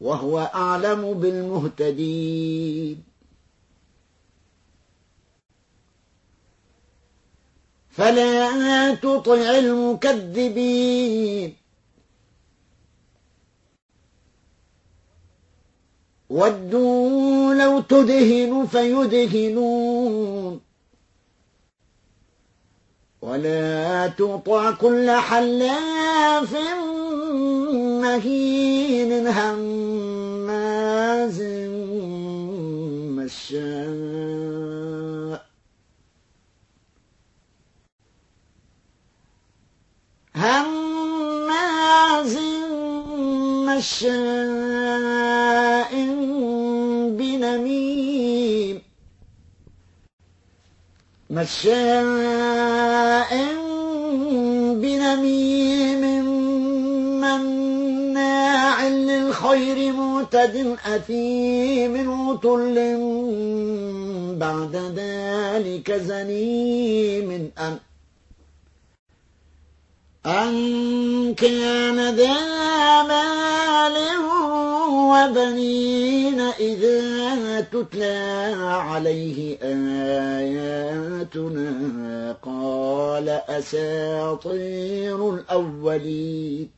وهو أعلم بالمهتدين. فلا تطع المكذبين. ودوا لو تدهن فيدهنون. ولا تطع كل حلاف مهين هماز مشاء. هماز مشاء بنميم. مشاء بنميم. للخير معتد أثيم عتل بعد ذلك زنيم أم أن كان ذا مال وبنين إذا تتلى عليه آياتنا قال أساطير الأولين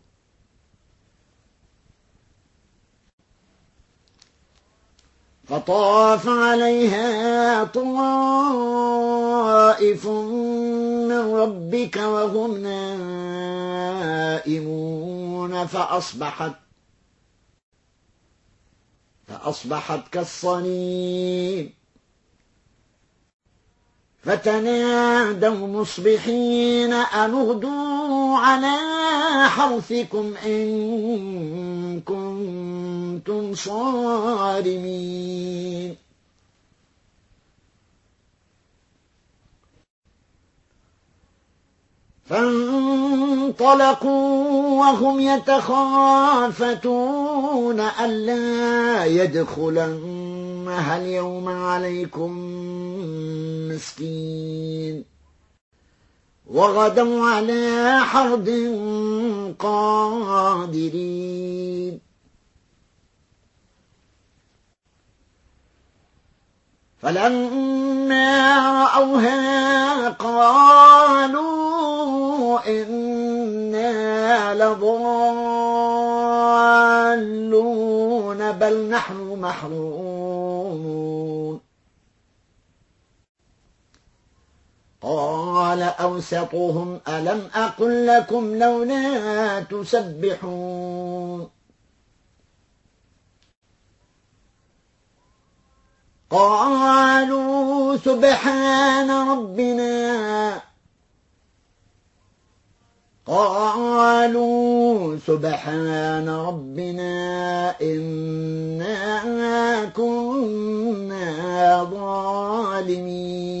فطاف عليها طائف من ربك وهم نائمون فأصبحت فأصبحت كالصنيم فتنادوا مصبحين أن على حرثكم إن كنتم صارمين. فانطلقوا وهم يتخافتون ألا يدخلنها اليوم عليكم مسكين وغدوا على حرد قادرين. فلما رأوها قالوا إنا لضالون بل نحن محرومون. قال أوسطهم ألم أقل لكم لولا تسبحون قالوا سبحان ربنا قالوا سبحان ربنا إنا كنا ظالمين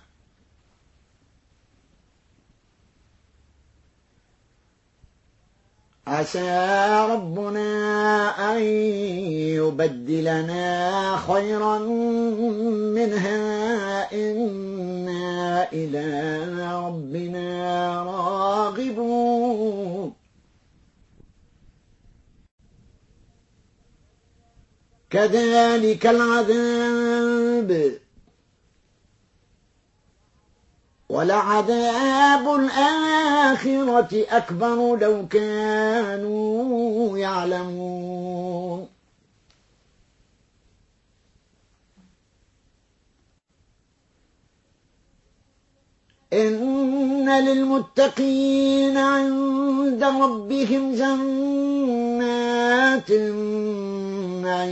عسى ربنا أن يبدلنا خيرا منها. إنا إلى ربنا راغبون. كذلك العذاب ولعذاب الآخرة أكبر لو كانوا يعلمون. إن للمتقين عند ربهم جنات النعيم.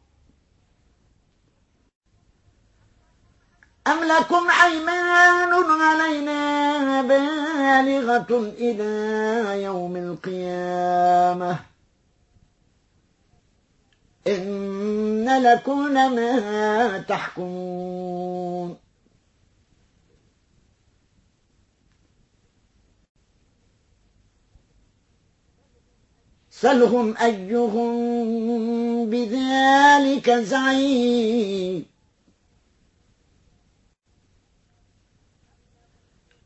أم لكم أيمان علينا بالغة إلى يوم القيامة؟ إن لكم لما تحكمون. سلهم أيهم بذلك زعيم.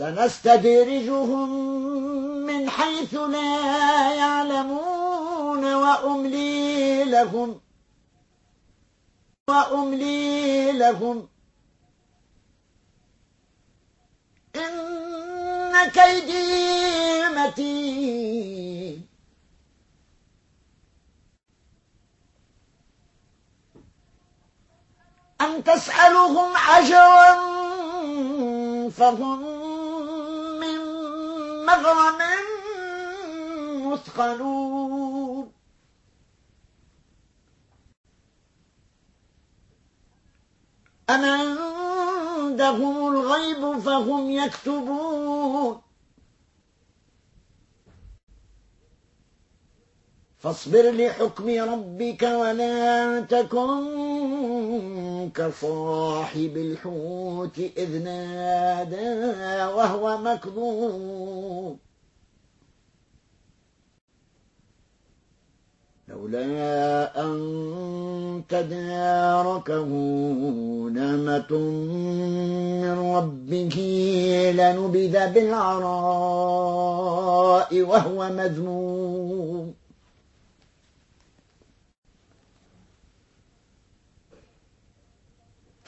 سنستدرجهم من حيث لا يعلمون وأملي لهم وأملي لهم إن كيدي متين أن تسألهم عجرا فهم مغرم مثقلون. أم عندهم الغيب فهم يكتبون. فاصبر لحكم ربك ولا تكن كصاحب الحوت إذ نادى وهو مكذوب. لولا أن تداركه نعمة من ربه لنبذ بالعراء وهو مذموم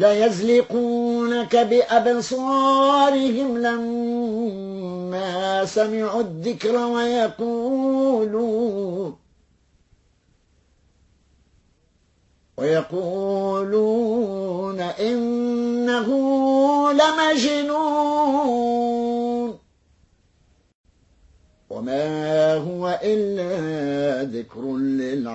ليزلقونك بأبصارهم لما سمعوا الذكر ويقولون ويقولون إنه لمجنون. وما هو إلا ذكر للعالمين.